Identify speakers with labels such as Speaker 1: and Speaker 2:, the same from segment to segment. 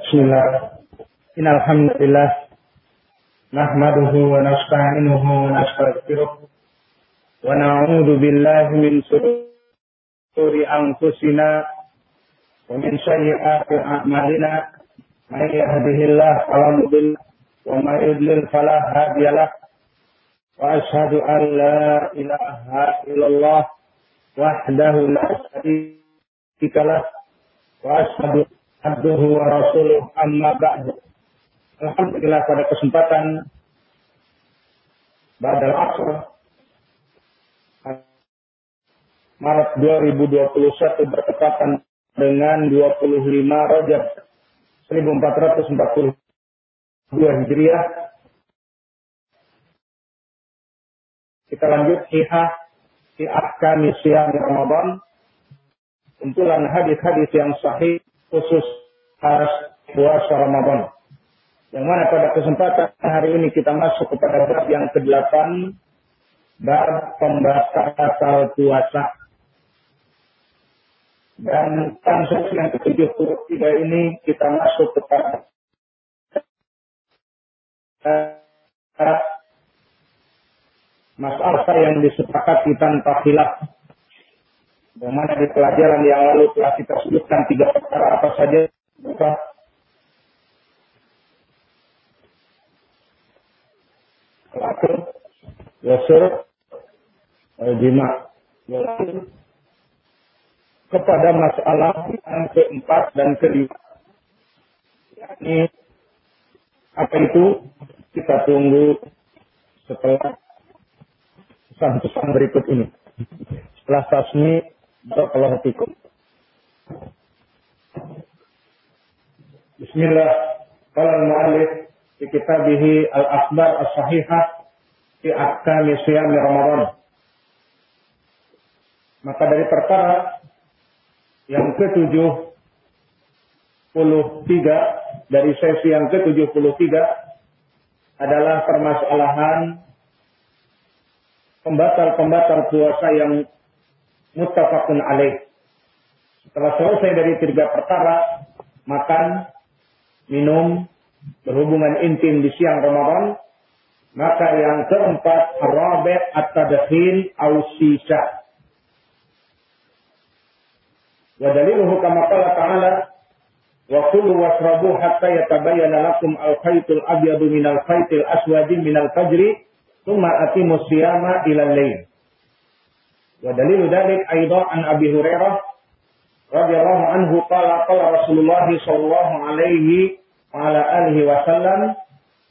Speaker 1: Bismillah. Inna alhamdulillah. Nahmaduhu wa nasta'inuhu wa nasta'firuh. Wa na'udhu billahi min suri anfusina. Wa min syai'ati a'malina. Ma'iyahadihillah alamudin. Wa ma'idlil falah hadiyalah. Wa ashadu an la ilaha illallah. Wahdahu la shari'ikalah. Wa ashadu abduhu wa rasuluh amma ba'du. Alhamdulillah pada kesempatan Badal Asr Maret 2021 bertepatan dengan 25 Rajab 1442 Hijriah kita lanjut hihah di ahkami siang Ramadan kumpulan hadis-hadis yang sahih khusus harus puasa Ramadan. Yang mana pada kesempatan hari ini kita masuk kepada bab yang ke-8 bab pembatasan puasa. Dan pansus yang ke-73 ini kita masuk kepada masalah yang disepakati tanpa khilaf yang mana pelajaran yang lalu telah kita sebutkan tiga perkara apa saja. Maka Lakun, Yasur, Jima. Kepada masalah yang keempat dan kelima. Ini apa itu? Kita tunggu setelah pesan-pesan berikut ini. Setelah tasmi Barakallahu fikum. Bismillah. Qala al-mu'allif fi kitabih al-akhbar as-sahihah fi ahkami siyam Ramadan. Maka dari perkara yang ke-73 dari sesi yang ke-73 adalah permasalahan pembatal-pembatal puasa yang muttafaqun alaih. Setelah selesai dari tiga perkara, makan, minum, berhubungan intim di siang Ramadan, maka yang keempat, rabi' at-tadkhil au sisa. Wa daliluhu kama qala ta'ala wa kulu wasrabu hatta yatabayyana lakum al-khaytul abyadu minal khaytil aswadi minal fajri thumma atimus siyama ilal lail. Wa dalilu dalik aidan an Abi Hurairah radhiyallahu anhu qala qala Rasulullah sallallahu alaihi wa ala alihi wasallam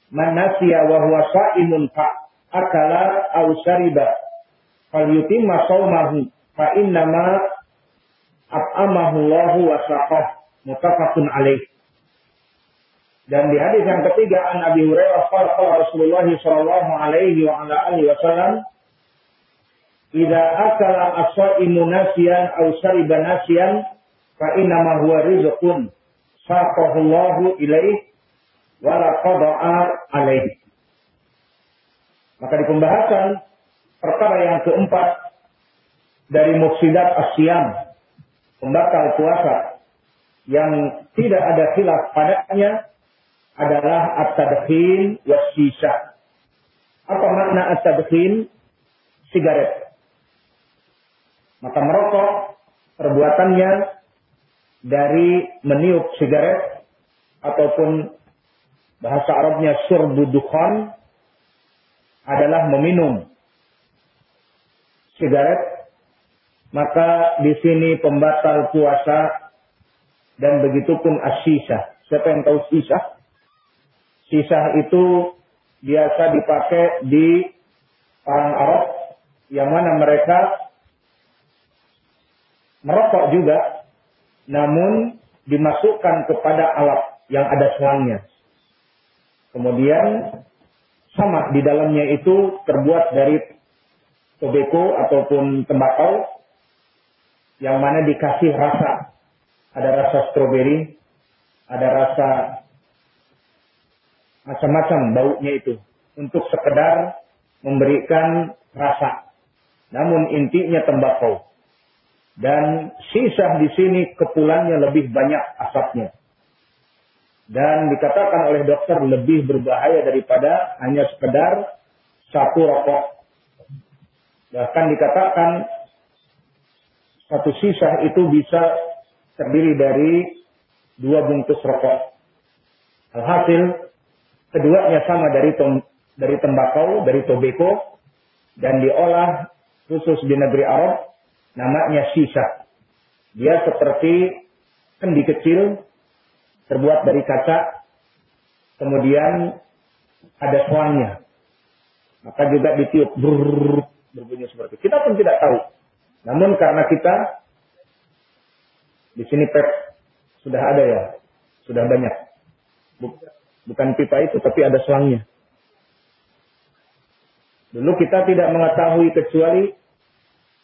Speaker 1: man nasiya wa huwa sha'imun fa akala aw shariba falyutimma shaumahu fa innama at'amahu Allahu wa saqah muttafaqun alaih. Dan di hadis yang ketiga an Abi Hurairah qala Rasulullah sallallahu alaihi wa ala alihi wasallam Idza akala as-saimu nasiyan aw shariba fa inna ma huwa rizqun saqahu Allahu ilaih wa la qada'a alaih. Maka di pembahasan perkara yang keempat dari mufsidat asyam, pembatal puasa yang tidak ada khilaf padanya adalah at-tadkhin was sisa. Apa makna at-tadkhin? Sigaret. Maka merokok perbuatannya dari meniup sigaret ataupun bahasa Arabnya surbudukhan adalah meminum sigaret maka di sini pembatal puasa dan begitu pun asisa. Siapa yang tahu sisa? Sisa itu biasa dipakai di orang Arab yang mana mereka merokok juga, namun dimasukkan kepada alat yang ada selangnya. Kemudian sama di dalamnya itu terbuat dari tobacco ataupun tembakau yang mana dikasih rasa. Ada rasa stroberi, ada rasa macam-macam baunya itu untuk sekedar memberikan rasa. Namun intinya tembakau. Dan sisa di sini kepulannya lebih banyak asapnya. dan dikatakan oleh dokter lebih berbahaya daripada hanya sekedar satu rokok. Bahkan dikatakan satu sisa itu bisa terdiri dari dua bungkus rokok. Alhasil keduanya sama dari tem, dari tembakau, dari tobacco dan diolah khusus di negeri Arab namanya sisa. Dia seperti kendi kecil terbuat dari kaca, kemudian ada selangnya. Maka juga ditiup brrr, berbunyi seperti itu. Kita pun tidak tahu. Namun karena kita di sini pep sudah ada ya, sudah banyak. Bukan pipa itu, tapi ada selangnya. Dulu kita tidak mengetahui kecuali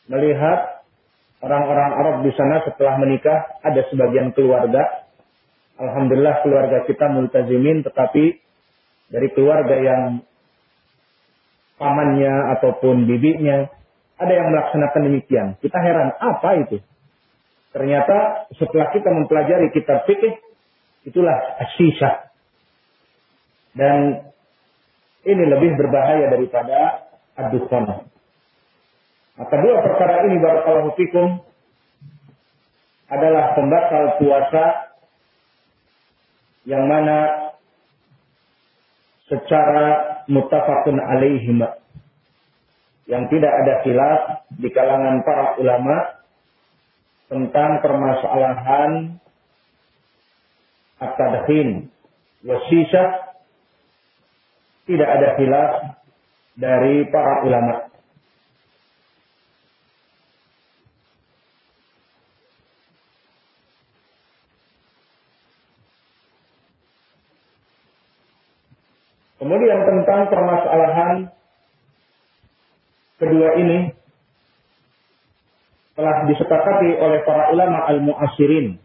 Speaker 1: melihat orang-orang Arab di sana setelah menikah ada sebagian keluarga. Alhamdulillah keluarga kita multazimin tetapi dari keluarga yang pamannya ataupun bibinya ada yang melaksanakan demikian. Kita heran, apa itu? Ternyata setelah kita mempelajari kitab fikih, itulah asyisha. Dan ini lebih berbahaya daripada ad-dukhon. Maka dua perkara ini barakallahu fikum adalah pembatal puasa yang mana secara mutafakun alaihim yang tidak ada khilaf di kalangan para ulama tentang permasalahan at-tadkhin wasisah tidak ada khilaf dari para ulama. Kemudian tentang permasalahan kedua ini telah disepakati oleh para ulama al-mu'asirin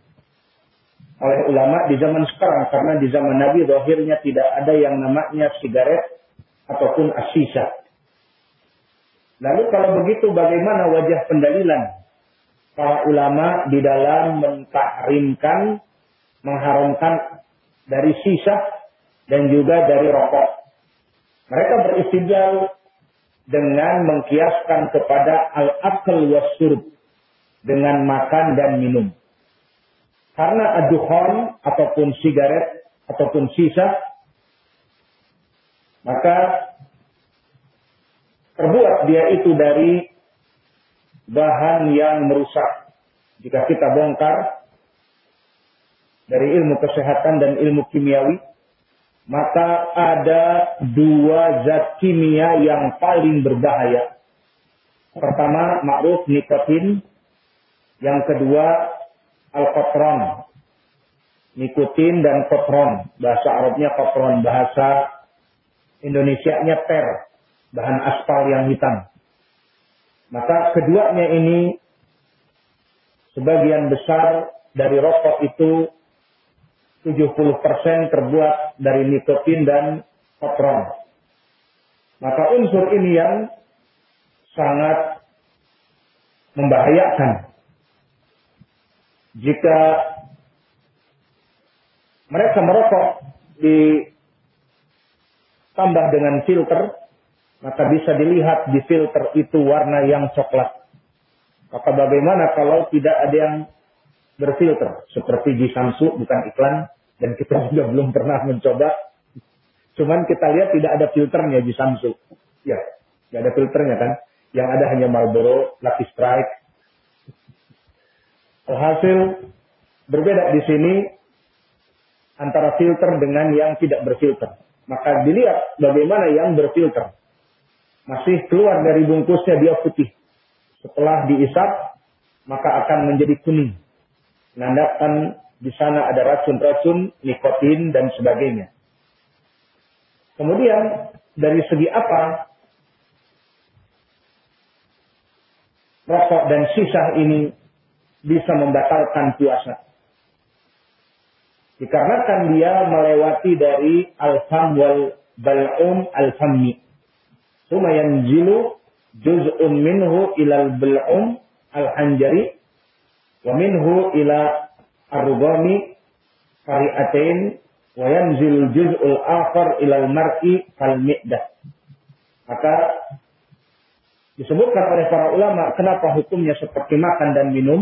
Speaker 1: oleh ulama di zaman sekarang karena di zaman Nabi akhirnya tidak ada yang namanya sigaret ataupun asisa. Lalu kalau begitu bagaimana wajah pendalilan para ulama di dalam mentahrimkan, mengharamkan dari sisa dan juga dari rokok. Mereka beristidlal dengan mengkiaskan kepada al-akal wasurb dengan makan dan minum. Karena aduhon ataupun sigaret ataupun sisa, maka terbuat dia itu dari bahan yang merusak. Jika kita bongkar dari ilmu kesehatan dan ilmu kimiawi, maka ada dua zat kimia yang paling berbahaya. Pertama, ma'ruf nikotin. Yang kedua, al-kotron. Nikotin dan kotron. Bahasa Arabnya kotron. Bahasa Indonesia-nya ter. Bahan aspal yang hitam. Maka keduanya ini sebagian besar dari rokok itu 70% terbuat dari nikotin dan kotron. Maka unsur ini yang sangat membahayakan jika mereka merokok ditambah dengan filter, maka bisa dilihat di filter itu warna yang coklat. Maka bagaimana kalau tidak ada yang berfilter? Seperti di Samsu, bukan iklan, dan kita juga belum pernah mencoba. Cuman kita lihat tidak ada filternya di Samsu. Ya, tidak ada filternya kan. Yang ada hanya Marlboro, Lucky Strike, Alhasil berbeda di sini antara filter dengan yang tidak berfilter. Maka dilihat bagaimana yang berfilter. Masih keluar dari bungkusnya dia putih. Setelah diisap, maka akan menjadi kuning. Menandakan di sana ada racun-racun, nikotin, dan sebagainya. Kemudian, dari segi apa rokok dan sisa ini bisa membatalkan puasa. Dikarenakan dia melewati dari al-fam wal bal'um al-fammi. Suma yanzilu juz'un minhu ilal bal'um al-hanjari wa minhu ila ar-rugami fari'atain wa yanzil juz'ul akhar ilal mar'i fal mi'dah. Maka disebutkan oleh para ulama kenapa hukumnya seperti makan dan minum.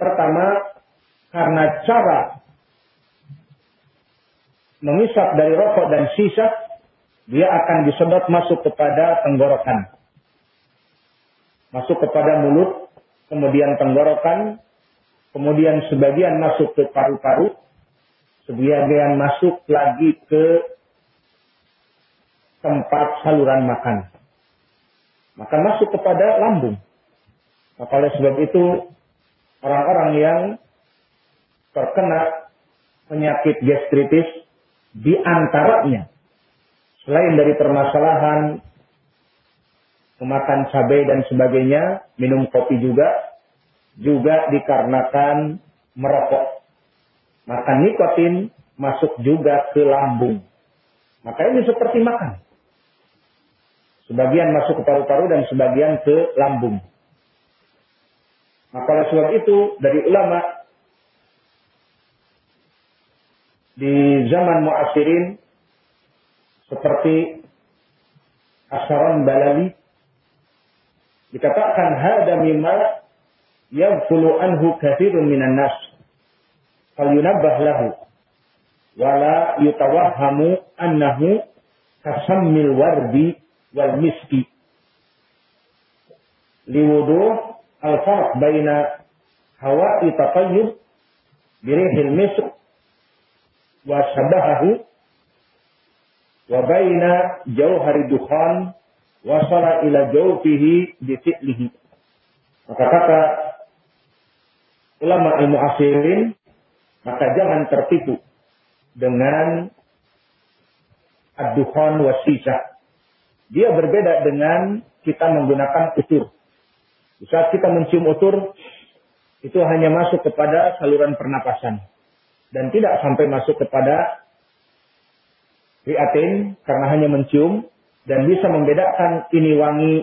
Speaker 1: Pertama, karena cara mengisap dari rokok dan sisa, dia akan disedot masuk kepada tenggorokan. Masuk kepada mulut, kemudian tenggorokan, kemudian sebagian masuk ke paru-paru, sebagian masuk lagi ke tempat saluran makan. Maka masuk kepada lambung. Maka oleh sebab itu orang-orang yang terkena penyakit gastritis di antaranya selain dari permasalahan memakan cabai dan sebagainya, minum kopi juga, juga dikarenakan merokok. Maka nikotin masuk juga ke lambung. Maka ini seperti makan. Sebagian masuk ke paru-paru dan sebagian ke lambung. Maka oleh sebab itu dari ulama di zaman muasirin seperti Asharon Balali dikatakan hada mimma yaghfulu anhu kathirun minan nas. Falyunabbah lahu. Wala yutawahhamu annahu kasammil wardi wal miski. Liwudu al-farq baina hawa'i tatayyub birihil misk wa sabahahu wa baina jauhari dukhan wasala ila jawfihi bi fi'lihi maka kata ulama ilmu asirin maka jangan tertipu dengan ad-dukhan wasisah dia berbeda dengan kita menggunakan utur. Saat kita mencium utur, itu hanya masuk kepada saluran pernapasan. Dan tidak sampai masuk kepada riatin karena hanya mencium dan bisa membedakan ini wangi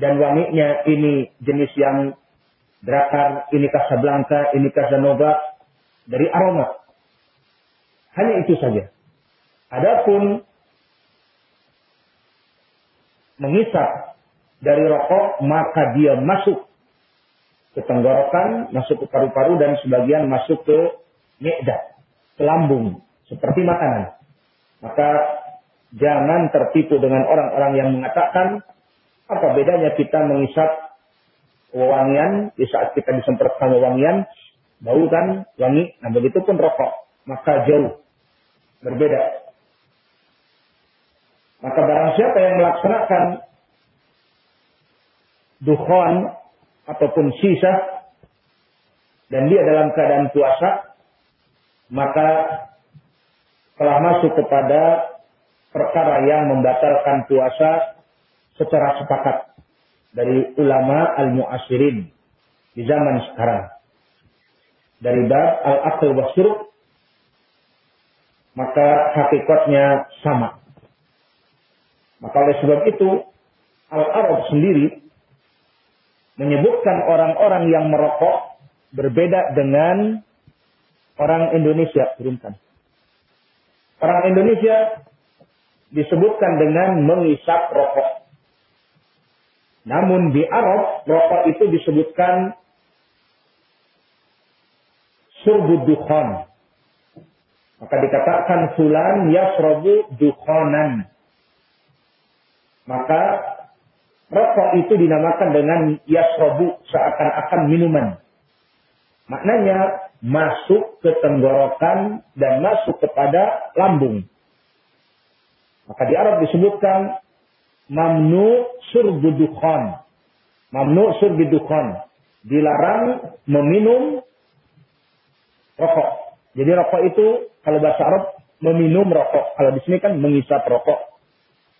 Speaker 1: dan wanginya ini jenis yang drakar, ini Casablanca, ini Casanova dari aroma. Hanya itu saja. Adapun mengisap dari rokok, maka dia masuk ke tenggorokan, masuk ke paru-paru, dan sebagian masuk ke mi'dah, ke lambung, seperti makanan. Maka jangan tertipu dengan orang-orang yang mengatakan, apa bedanya kita mengisap wewangian, di saat kita disemprotkan wewangian, bau kan wangi, nah begitu pun rokok, maka jauh berbeda. Maka barang siapa yang melaksanakan dukhon ataupun sisa dan dia dalam keadaan puasa, maka telah masuk kepada perkara yang membatalkan puasa secara sepakat dari ulama al-mu'asirin di zaman sekarang. Dari bab al-aql wa maka hakikatnya sama. Maka oleh sebab itu, Al-Arab sendiri menyebutkan orang-orang yang merokok berbeda dengan orang Indonesia. Turunkan. Orang Indonesia disebutkan dengan mengisap rokok. Namun di Arab, rokok itu disebutkan surbud dukhan. Maka dikatakan fulan yasrobu dukhanan. Maka rokok itu dinamakan dengan yasrobu seakan-akan minuman. Maknanya masuk ke tenggorokan dan masuk kepada lambung. Maka di Arab disebutkan mamnu surbudukhan. Mamnu surbudukhan. Dilarang meminum rokok. Jadi rokok itu kalau bahasa Arab meminum rokok. Kalau di sini kan mengisap rokok.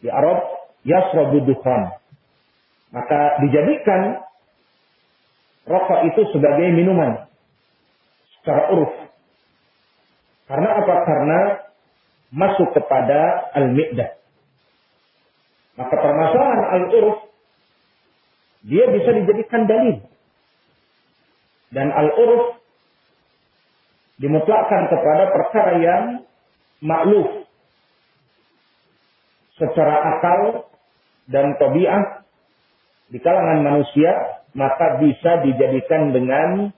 Speaker 1: Di Arab yasrabu dukhan. Maka dijadikan rokok itu sebagai minuman secara uruf. Karena apa? Karena masuk kepada al-mi'dah. Maka permasalahan al-uruf dia bisa dijadikan dalil. Dan al-uruf dimutlakkan kepada perkara yang makluf secara akal dan tabiat di kalangan manusia maka bisa dijadikan dengan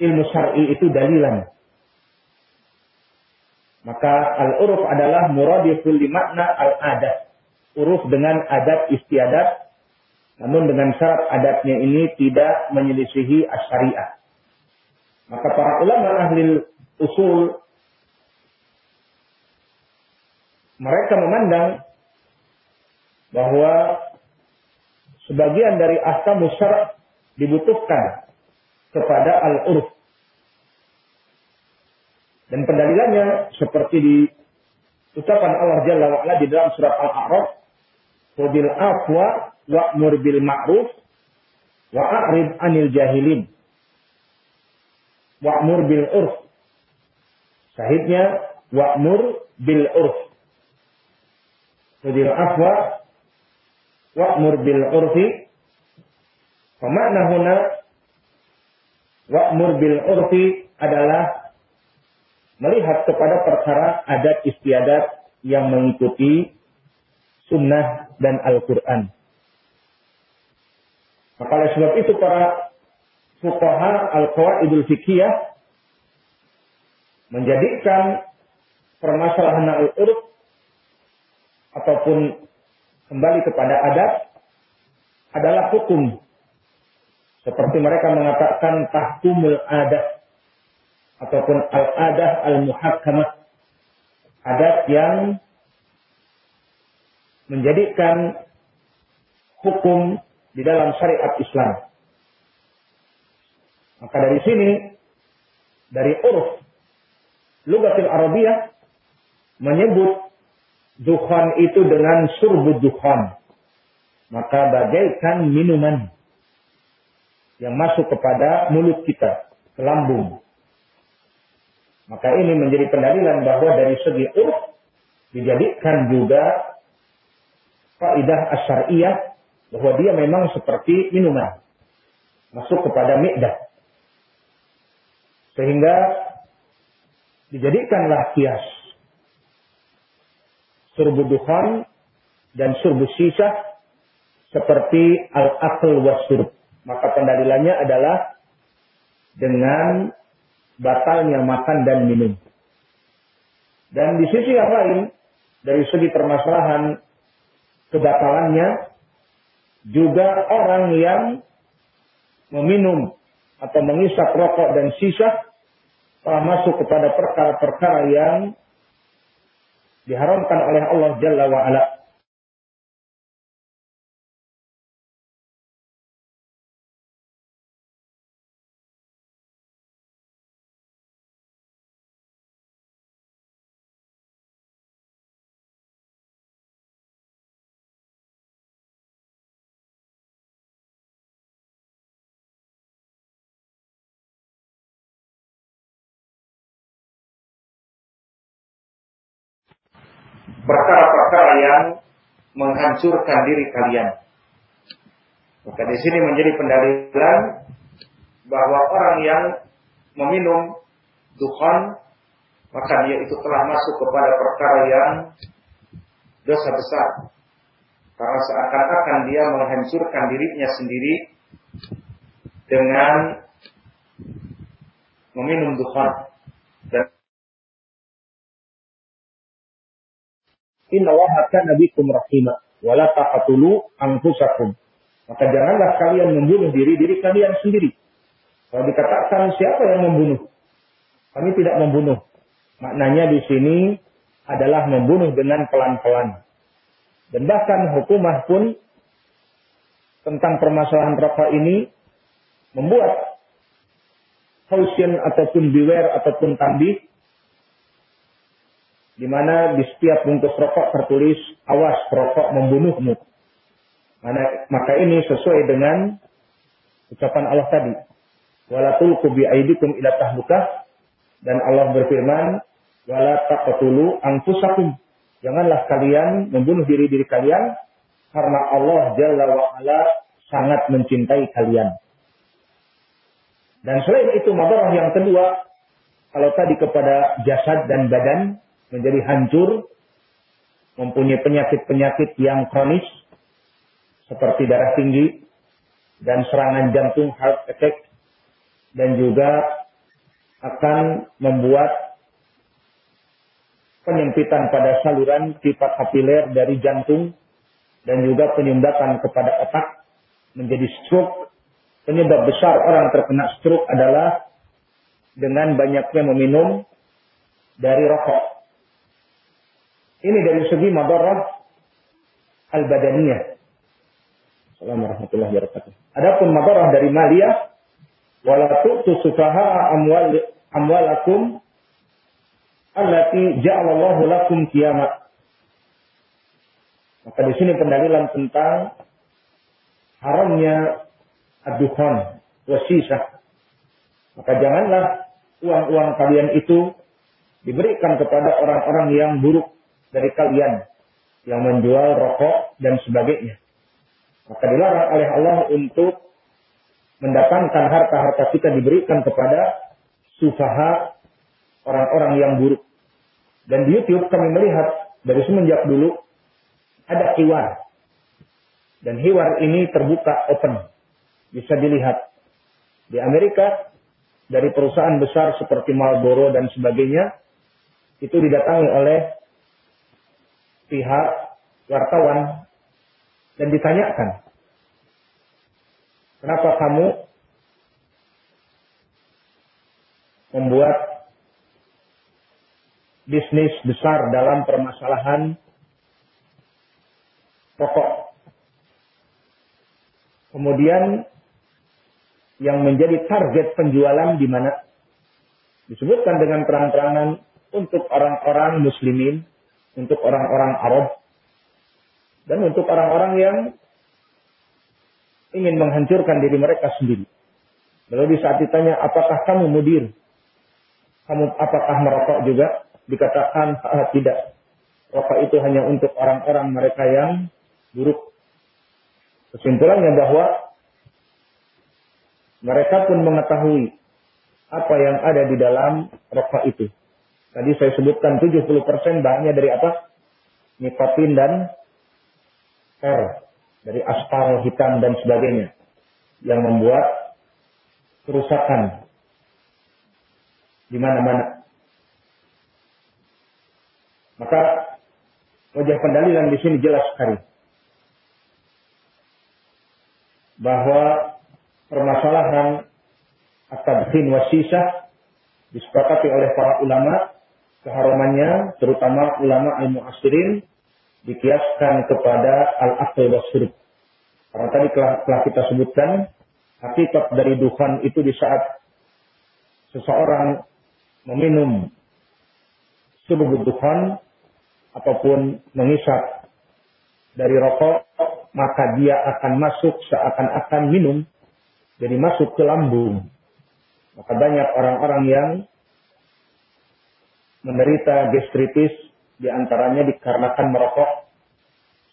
Speaker 1: ilmu syar'i itu dalilan. Maka al-uruf adalah muradiful makna al-adat. Uruf dengan adat istiadat, namun dengan syarat adatnya ini tidak menyelisihi asyariah. Maka para ulama ahli usul mereka memandang bahwa sebagian dari ahkam syara' dibutuhkan kepada al-urf. Dan pendalilannya seperti di ucapan Allah Jalla wa'ala di dalam surat Al-A'raf, "Khudil afwa wa'mur bil ma'ruf wa'rid 'anil jahilin." Wa'mur bil urf. Sahidnya wa'mur bil urf. Khudil afwa wa'mur bil urfi. Pemakna huna wa'mur bil urfi adalah melihat kepada perkara adat istiadat yang mengikuti sunnah dan Al-Quran. Maka oleh sebab itu para fuqaha al-qawaidul fikiyah menjadikan permasalahan al-urf ataupun kembali kepada adat adalah hukum. Seperti mereka mengatakan tahkumul adat ataupun al-adah al-muhakkamah. Adat yang menjadikan hukum di dalam syariat Islam. Maka dari sini, dari uruf, Lugatil Arabiyah menyebut dukhan itu dengan surbud dukhan. Maka bagaikan minuman yang masuk kepada mulut kita, ke lambung. Maka ini menjadi pendalilan bahwa dari segi urf dijadikan juga faidah asyariyah bahwa dia memang seperti minuman masuk kepada mi'dah. Sehingga dijadikanlah kias surbu duhan dan surbu sisa seperti al-akl wasurb. Maka pendalilannya adalah dengan batalnya makan dan minum. Dan di sisi yang lain, dari segi permasalahan kebatalannya, juga orang yang meminum atau mengisap rokok dan sisa telah masuk kepada perkara-perkara yang diharamkan oleh Allah Jalla wa'ala. Perkara-perkara yang menghancurkan diri kalian. Maka di sini menjadi pendalilan bahwa orang yang meminum dukhan maka dia itu telah masuk kepada perkara yang dosa besar. Karena seakan-akan dia menghancurkan dirinya sendiri dengan meminum dukhan. Inna Allah kana bikum rahimah. Wala taqatulu anfusakum. Maka janganlah kalian membunuh diri diri kalian sendiri. Kalau dikatakan siapa yang membunuh? Kami tidak membunuh. Maknanya di sini adalah membunuh dengan pelan-pelan. Dan bahkan hukumah pun tentang permasalahan rokok ini membuat caution ataupun beware ataupun tambih di mana di setiap bungkus rokok tertulis awas rokok membunuhmu. Maka ini sesuai dengan ucapan Allah tadi. Walatul kubi aidikum ila tahlukah dan Allah berfirman wala taqtulu anfusakum. Janganlah kalian membunuh diri-diri kalian karena Allah Jalla wa ala sangat mencintai kalian. Dan selain itu madarah yang kedua, kalau tadi kepada jasad dan badan menjadi hancur, mempunyai penyakit-penyakit yang kronis, seperti darah tinggi dan serangan jantung heart attack, dan juga akan membuat penyempitan pada saluran pipa kapiler dari jantung dan juga penyumbatan kepada otak menjadi stroke. Penyebab besar orang terkena stroke adalah dengan banyaknya meminum dari rokok. Ini dari segi madarah al-badaniyah. Assalamualaikum warahmatullahi wabarakatuh. Adapun madarah dari maliyah, wala tu'tu sufaha amwal amwalakum allati ja'alallahu lakum kiamat. Maka di sini pendalilan tentang haramnya aduhon, wasisah. Maka janganlah uang-uang kalian itu diberikan kepada orang-orang yang buruk dari kalian yang menjual rokok dan sebagainya. Maka dilarang oleh Allah untuk mendatangkan harta-harta kita diberikan kepada sufaha orang-orang yang buruk. Dan di YouTube kami melihat dari semenjak dulu ada hiwar. Dan hiwar ini terbuka open. Bisa dilihat. Di Amerika, dari perusahaan besar seperti Marlboro dan sebagainya, itu didatangi oleh pihak wartawan dan ditanyakan, kenapa kamu membuat bisnis besar dalam permasalahan pokok. Kemudian yang menjadi target penjualan di mana disebutkan dengan terang-terangan untuk orang-orang muslimin, untuk orang-orang Arab, dan untuk orang-orang yang ingin menghancurkan diri mereka sendiri. Lalu di saat ditanya, apakah kamu mudir? Kamu apakah merokok juga? Dikatakan, ah, tidak. Rokok itu hanya untuk orang-orang mereka yang buruk. Kesimpulannya bahwa mereka pun mengetahui apa yang ada di dalam rokok itu. Tadi saya sebutkan 70% bahannya dari apa? Nikotin dan ter, dari aspal hitam dan sebagainya. Yang membuat kerusakan di mana-mana. Maka Wajah pendalilan di sini jelas sekali. Bahwa permasalahan at-tadkhin wasisah disepakati oleh para ulama keharumannya terutama ulama al-mu'asirin dikiaskan kepada al-aql wasyurub. Karena tadi telah, telah kita sebutkan hakikat dari duhan itu di saat seseorang meminum sebuah duhan ataupun mengisap dari rokok, maka dia akan masuk seakan-akan minum, jadi masuk ke lambung. Maka banyak orang-orang yang menderita gastritis di antaranya dikarenakan merokok,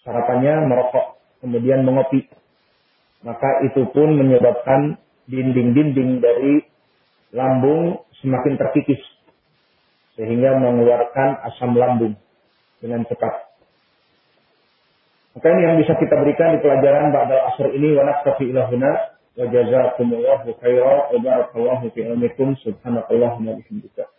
Speaker 1: sarapannya merokok, kemudian mengopi. Maka itu pun menyebabkan dinding-dinding dari lambung semakin terkikis sehingga mengeluarkan asam lambung dengan cepat. Maka ini yang bisa kita berikan di pelajaran Ba'dal Asr ini wa naktafi ilahuna wa jazakumullahu khairan wa barakallahu fi ilmikum subhanakallahumma bihamdika.